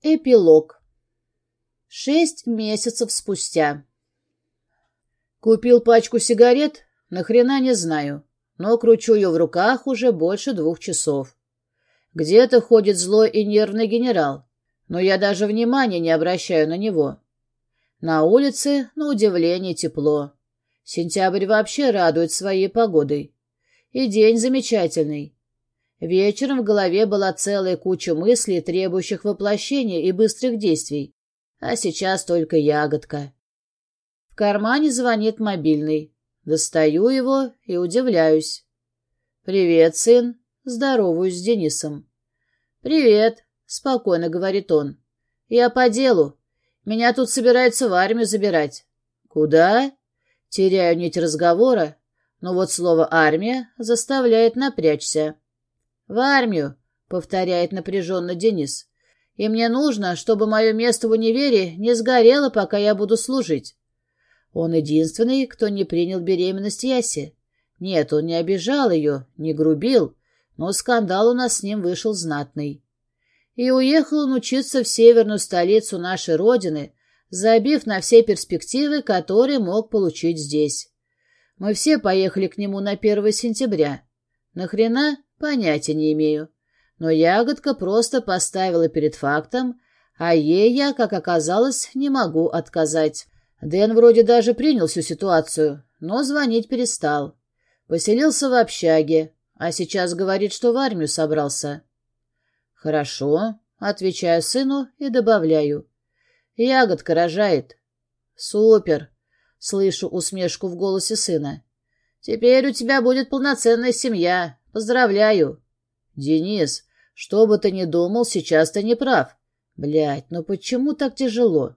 Эпилог. Шесть месяцев спустя. Купил пачку сигарет? Нахрена не знаю, но кручу ее в руках уже больше двух часов. Где-то ходит злой и нервный генерал, но я даже внимания не обращаю на него. На улице, на удивление, тепло. Сентябрь вообще радует своей погодой. И день замечательный. Вечером в голове была целая куча мыслей, требующих воплощения и быстрых действий. А сейчас только ягодка. В кармане звонит мобильный. Достаю его и удивляюсь. «Привет, сын!» Здороваюсь с Денисом. «Привет!» — спокойно говорит он. «Я по делу. Меня тут собираются в армию забирать». «Куда?» Теряю нить разговора, но вот слово «армия» заставляет напрячься. «В армию», — повторяет напряженно Денис. «И мне нужно, чтобы мое место в универе не сгорело, пока я буду служить». Он единственный, кто не принял беременность Яси. Нет, он не обижал ее, не грубил, но скандал у нас с ним вышел знатный. И уехал он учиться в северную столицу нашей родины, забив на все перспективы, которые мог получить здесь. Мы все поехали к нему на 1 сентября. Нахрена? Понятия не имею. Но ягодка просто поставила перед фактом, а ей я, как оказалось, не могу отказать. Дэн вроде даже принял всю ситуацию, но звонить перестал. Поселился в общаге, а сейчас говорит, что в армию собрался. «Хорошо», — отвечаю сыну и добавляю. «Ягодка рожает». «Супер», — слышу усмешку в голосе сына. «Теперь у тебя будет полноценная семья, Поздравляю. Денис, что бы ты ни думал, сейчас ты не прав. Блядь, ну почему так тяжело?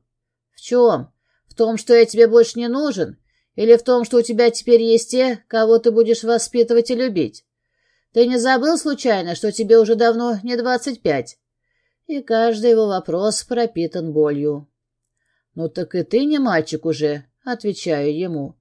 В чем? В том, что я тебе больше не нужен? Или в том, что у тебя теперь есть те, кого ты будешь воспитывать и любить? Ты не забыл случайно, что тебе уже давно не двадцать пять? И каждый его вопрос пропитан болью. «Ну так и ты не мальчик уже», — отвечаю ему.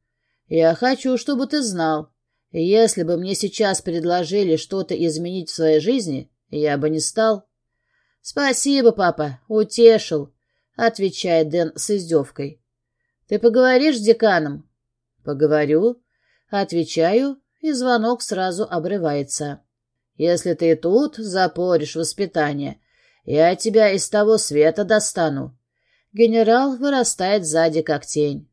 «Я хочу, чтобы ты знал. Если бы мне сейчас предложили что-то изменить в своей жизни, я бы не стал. — Спасибо, папа, утешил, — отвечает Дэн с издевкой. — Ты поговоришь с деканом? — Поговорю. Отвечаю, и звонок сразу обрывается. — Если ты тут запоришь воспитание, я тебя из того света достану. Генерал вырастает сзади, как тень.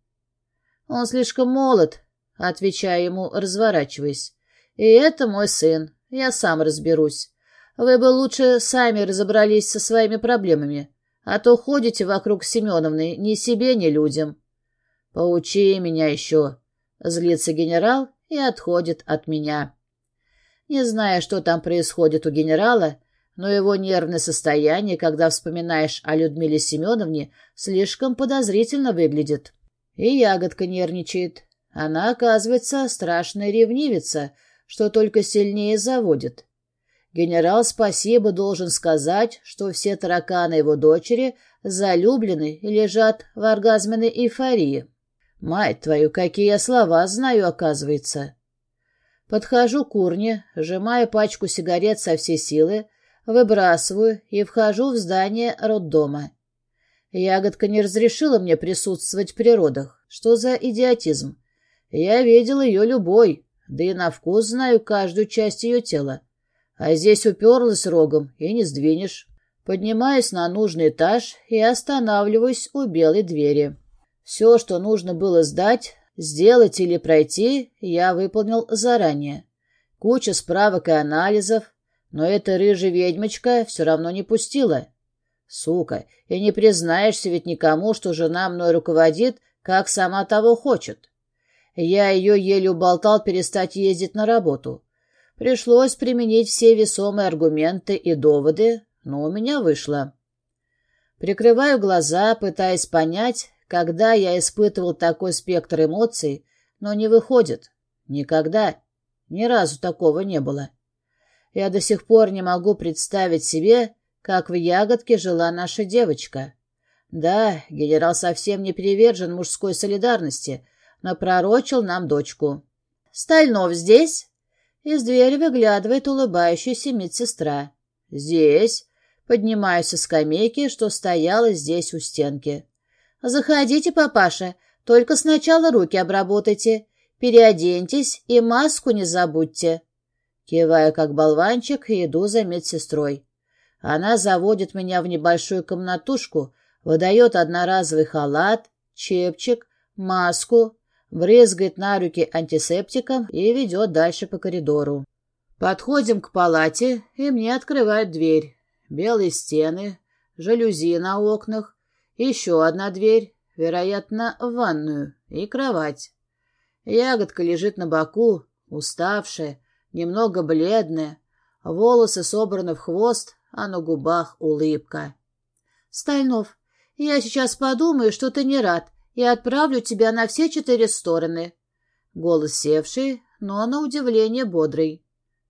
Он слишком молод, — отвечаю ему, разворачиваясь. «И это мой сын. Я сам разберусь. Вы бы лучше сами разобрались со своими проблемами, а то ходите вокруг Семеновны ни себе, ни людям». «Поучи меня еще», — злится генерал и отходит от меня. Не знаю, что там происходит у генерала, но его нервное состояние, когда вспоминаешь о Людмиле Семеновне, слишком подозрительно выглядит. И ягодка нервничает. Она, оказывается, страшная ревнивица, что только сильнее заводит. Генерал спасибо должен сказать, что все тараканы его дочери залюблены и лежат в оргазменной эйфории. Мать твою, какие я слова знаю, оказывается. Подхожу к урне, сжимаю пачку сигарет со всей силы, выбрасываю и вхожу в здание роддома. Ягодка не разрешила мне присутствовать в природах. Что за идиотизм? Я видел ее любой, да и на вкус знаю каждую часть ее тела. А здесь уперлась рогом, и не сдвинешь. Поднимаюсь на нужный этаж и останавливаюсь у белой двери. Все, что нужно было сдать, сделать или пройти, я выполнил заранее. Куча справок и анализов, но эта рыжая ведьмочка все равно не пустила. Сука, и не признаешься ведь никому, что жена мной руководит, как сама того хочет. Я ее еле уболтал перестать ездить на работу. Пришлось применить все весомые аргументы и доводы, но у меня вышло. Прикрываю глаза, пытаясь понять, когда я испытывал такой спектр эмоций, но не выходит. Никогда. Ни разу такого не было. Я до сих пор не могу представить себе, как в ягодке жила наша девочка. Да, генерал совсем не привержен мужской солидарности — напророчил нам дочку. «Стальнов здесь?» Из двери выглядывает улыбающаяся медсестра. «Здесь», — Поднимаюсь со скамейки, что стояла здесь у стенки. «Заходите, папаша, только сначала руки обработайте. Переоденьтесь и маску не забудьте». Киваю, как болванчик, и иду за медсестрой. Она заводит меня в небольшую комнатушку, выдает одноразовый халат, чепчик, маску, брызгает на руки антисептиком и ведет дальше по коридору. Подходим к палате, и мне открывают дверь. Белые стены, жалюзи на окнах, еще одна дверь, вероятно, в ванную, и кровать. Ягодка лежит на боку, уставшая, немного бледная, волосы собраны в хвост, а на губах улыбка. «Стальнов, я сейчас подумаю, что ты не рад, и отправлю тебя на все четыре стороны». Голос севший, но на удивление бодрый.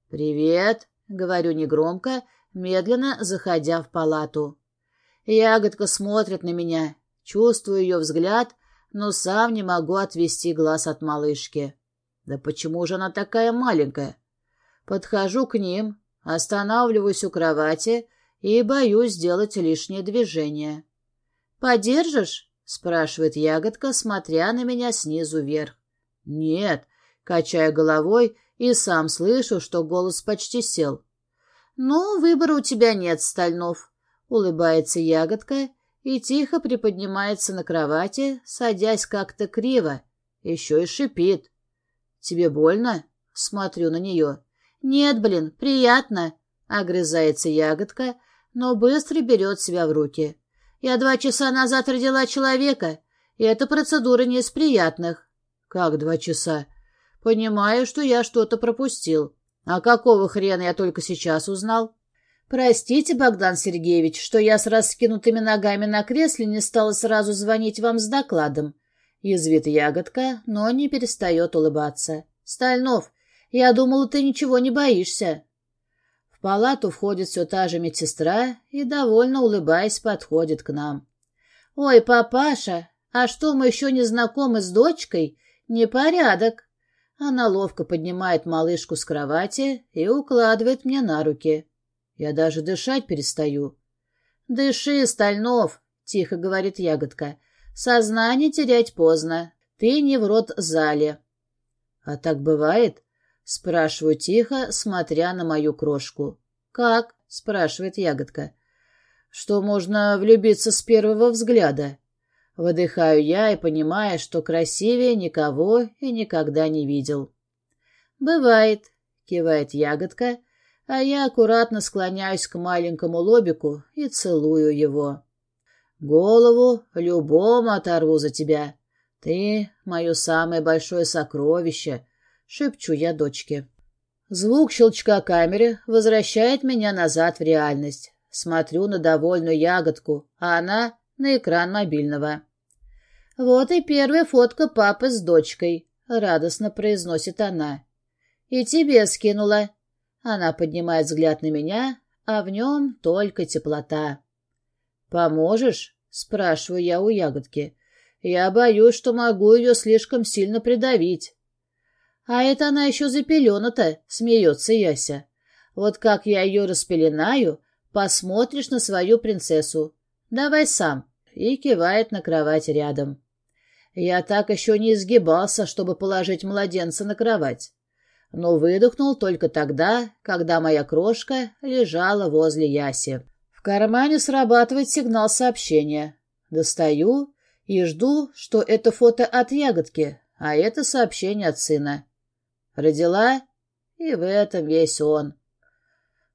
«Привет», — говорю негромко, медленно заходя в палату. Ягодка смотрит на меня, чувствую ее взгляд — но сам не могу отвести глаз от малышки. Да почему же она такая маленькая? Подхожу к ним, останавливаюсь у кровати и боюсь сделать лишнее движение. «Подержишь?» — спрашивает ягодка, смотря на меня снизу вверх. «Нет», — качая головой, и сам слышу, что голос почти сел. «Ну, выбора у тебя нет, Стальнов», — улыбается ягодка и тихо приподнимается на кровати, садясь как-то криво, еще и шипит. «Тебе больно?» — смотрю на нее. «Нет, блин, приятно!» — огрызается ягодка, но быстро берет себя в руки. «Я два часа назад родила человека, и эта процедура не из приятных». «Как два часа?» «Понимаю, что я что-то пропустил. А какого хрена я только сейчас узнал?» «Простите, Богдан Сергеевич, что я с раскинутыми ногами на кресле не стала сразу звонить вам с докладом». Язвит ягодка, но не перестает улыбаться. «Стальнов, я думала, ты ничего не боишься». В палату входит все та же медсестра и, довольно улыбаясь, подходит к нам. «Ой, папаша, а что, мы еще не знакомы с дочкой? Непорядок». Она ловко поднимает малышку с кровати и укладывает мне на руки. Я даже дышать перестаю. «Дыши, Стальнов!» — тихо говорит ягодка. «Сознание терять поздно. Ты не в рот-зале». «А так бывает?» — спрашиваю тихо, смотря на мою крошку. «Как?» — спрашивает ягодка. «Что можно влюбиться с первого взгляда?» Выдыхаю я и понимаю, что красивее никого и никогда не видел. «Бывает», — кивает ягодка, а я аккуратно склоняюсь к маленькому лобику и целую его. Голову любому оторву за тебя. Ты — мое самое большое сокровище, — шепчу я дочке. Звук щелчка камеры возвращает меня назад в реальность. Смотрю на довольную ягодку, а она — на экран мобильного. «Вот и первая фотка папы с дочкой», — радостно произносит она. «И тебе скинула. Она поднимает взгляд на меня, а в нем только теплота. «Поможешь?» — спрашиваю я у ягодки. «Я боюсь, что могу ее слишком сильно придавить». «А это она еще запелена-то», — смеется Яся. «Вот как я ее распеленаю, посмотришь на свою принцессу. Давай сам». И кивает на кровать рядом. Я так еще не изгибался, чтобы положить младенца на кровать но выдохнул только тогда, когда моя крошка лежала возле Яси. В кармане срабатывает сигнал сообщения. Достаю и жду, что это фото от ягодки, а это сообщение от сына. Родила, и в этом весь он.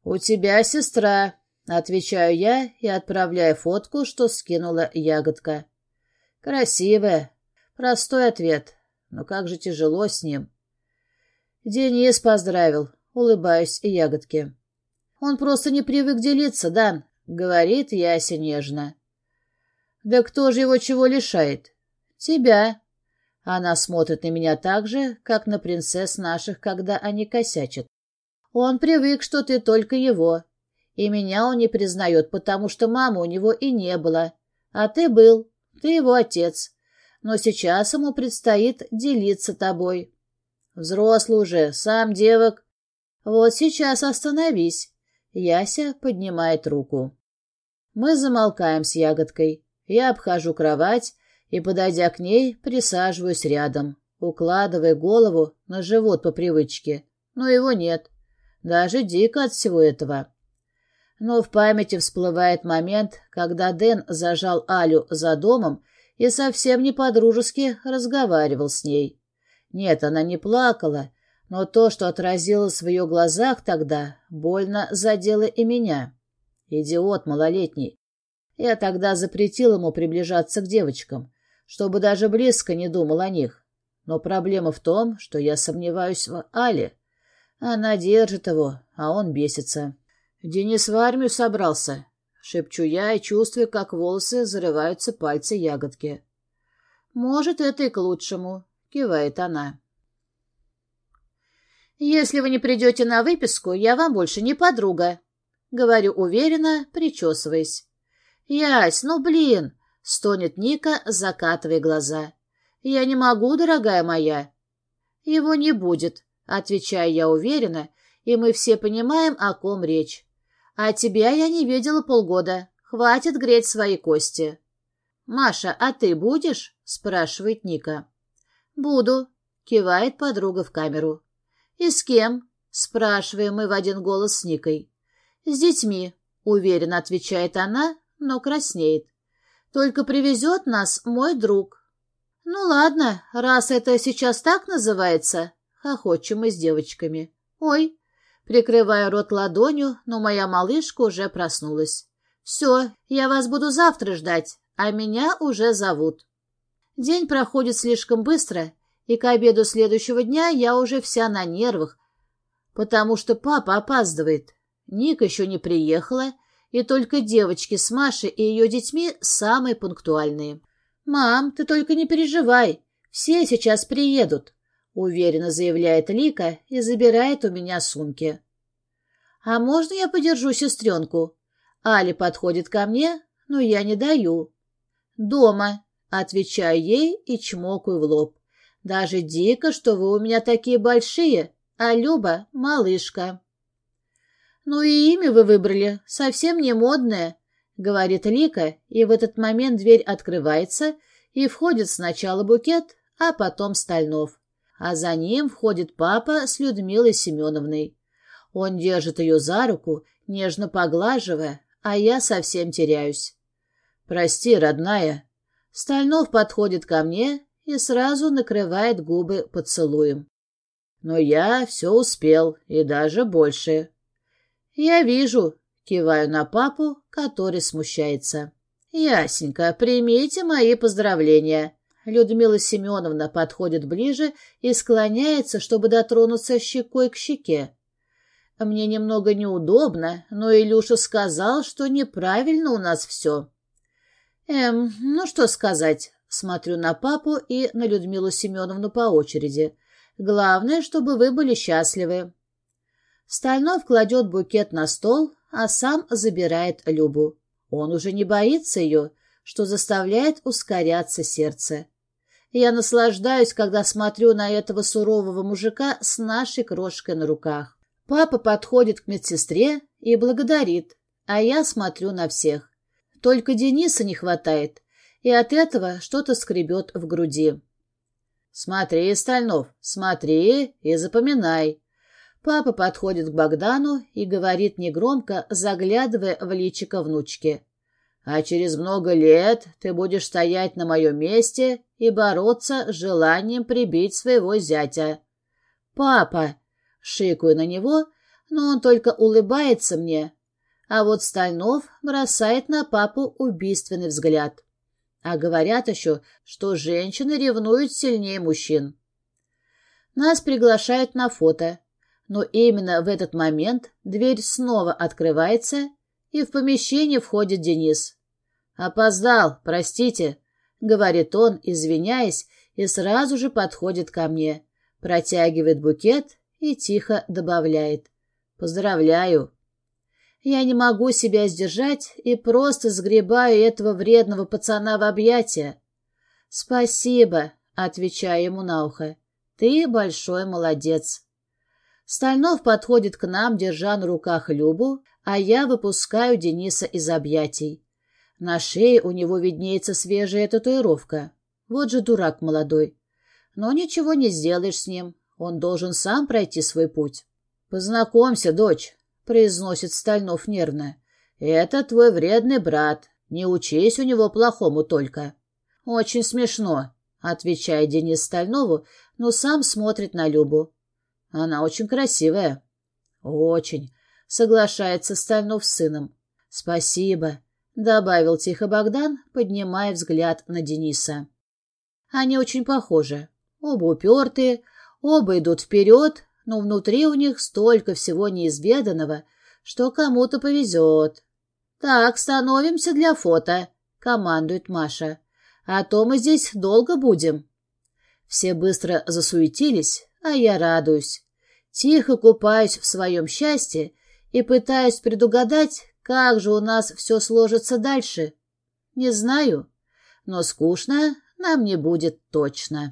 «У тебя сестра», — отвечаю я и отправляю фотку, что скинула ягодка. Красивая. Простой ответ, но как же тяжело с ним. Денис поздравил, улыбаюсь и ягодке. Он просто не привык делиться, Дан, говорит Яся нежно. Да кто же его чего лишает? Тебя. Она смотрит на меня так же, как на принцесс наших, когда они косячат. Он привык, что ты только его. И меня он не признает, потому что мамы у него и не было. А ты был, ты его отец. Но сейчас ему предстоит делиться тобой. Взрослый уже, сам девок. Вот сейчас остановись. Яся поднимает руку. Мы замолкаем с ягодкой. Я обхожу кровать и, подойдя к ней, присаживаюсь рядом, укладывая голову на живот по привычке. Но его нет. Даже дико от всего этого. Но в памяти всплывает момент, когда Дэн зажал Алю за домом и совсем не по-дружески разговаривал с ней. Нет, она не плакала, но то, что отразилось в ее глазах тогда, больно задело и меня. Идиот малолетний. Я тогда запретил ему приближаться к девочкам, чтобы даже близко не думал о них. Но проблема в том, что я сомневаюсь в Але. Она держит его, а он бесится. Денис в армию собрался. Шепчу я и чувствую, как волосы зарываются пальцы ягодки. «Может, это и к лучшему», — кивает она. «Если вы не придете на выписку, я вам больше не подруга», — говорю уверенно, причесываясь. «Ясь, ну блин!» — стонет Ника, закатывая глаза. «Я не могу, дорогая моя». «Его не будет», — отвечаю я уверенно, и мы все понимаем, о ком речь. «А тебя я не видела полгода. Хватит греть свои кости». «Маша, а ты будешь?» — спрашивает Ника. «Буду», — кивает подруга в камеру. «И с кем?» — спрашиваем мы в один голос с Никой. «С детьми», — уверенно отвечает она, но краснеет. «Только привезет нас мой друг». «Ну ладно, раз это сейчас так называется», — хохочем мы с девочками. «Ой», — прикрывая рот ладонью, но моя малышка уже проснулась. «Все, я вас буду завтра ждать, а меня уже зовут». День проходит слишком быстро, и к обеду следующего дня я уже вся на нервах, потому что папа опаздывает. Ника еще не приехала, и только девочки с Машей и ее детьми самые пунктуальные. «Мам, ты только не переживай, все сейчас приедут», — уверенно заявляет Лика и забирает у меня сумки. «А можно я подержу сестренку?» Али подходит ко мне, но я не даю. «Дома», — отвечаю ей и чмокаю в лоб. «Даже дико, что вы у меня такие большие, а Люба — малышка». «Ну и имя вы выбрали, совсем не модное», — говорит Лика, и в этот момент дверь открывается, и входит сначала букет, а потом Стальнов. А за ним входит папа с Людмилой Семеновной. Он держит ее за руку, нежно поглаживая, а я совсем теряюсь. «Прости, родная». Стальнов подходит ко мне и сразу накрывает губы поцелуем. Но я все успел, и даже больше. «Я вижу», — киваю на папу, который смущается. «Ясенько, примите мои поздравления». Людмила Семеновна подходит ближе и склоняется, чтобы дотронуться щекой к щеке. Мне немного неудобно, но Илюша сказал, что неправильно у нас все. Эм, ну что сказать. Смотрю на папу и на Людмилу Семеновну по очереди. Главное, чтобы вы были счастливы. Стальнов кладет букет на стол, а сам забирает Любу. Он уже не боится ее, что заставляет ускоряться сердце. Я наслаждаюсь, когда смотрю на этого сурового мужика с нашей крошкой на руках. Папа подходит к медсестре и благодарит, а я смотрю на всех. Только Дениса не хватает, и от этого что-то скребет в груди. «Смотри, Стальнов, смотри и запоминай», Папа подходит к Богдану и говорит негромко, заглядывая в личико внучки. «А через много лет ты будешь стоять на моем месте и бороться с желанием прибить своего зятя». «Папа!» — шикаю на него, но он только улыбается мне, а вот Стальнов бросает на папу убийственный взгляд. А говорят еще, что женщины ревнуют сильнее мужчин. Нас приглашают на фото — но именно в этот момент дверь снова открывается, и в помещение входит Денис. «Опоздал, простите», — говорит он, извиняясь, и сразу же подходит ко мне, протягивает букет и тихо добавляет. «Поздравляю». Я не могу себя сдержать и просто сгребаю этого вредного пацана в объятия. «Спасибо», — отвечаю ему на ухо. «Ты большой молодец». Стальнов подходит к нам, держа на руках Любу, а я выпускаю Дениса из объятий. На шее у него виднеется свежая татуировка. Вот же дурак молодой. Но ничего не сделаешь с ним. Он должен сам пройти свой путь. «Познакомься, дочь», — произносит Стальнов нервно. «Это твой вредный брат. Не учись у него плохому только». «Очень смешно», — отвечает Денис Стальнову, но сам смотрит на Любу. «Она очень красивая». «Очень», — соглашается Стальнов с сыном. «Спасибо», — добавил тихо Богдан, поднимая взгляд на Дениса. Они очень похожи. Оба упертые, оба идут вперед, но внутри у них столько всего неизведанного, что кому-то повезет. «Так, становимся для фото», — командует Маша. «А то мы здесь долго будем». Все быстро засуетились, а я радуюсь. Тихо купаюсь в своем счастье и пытаюсь предугадать, как же у нас все сложится дальше. Не знаю, но скучно нам не будет точно.